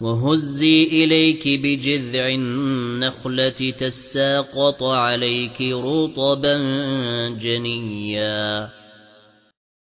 وهزي إليك بجذع النخلة تساقط عليك رطبا جنيا.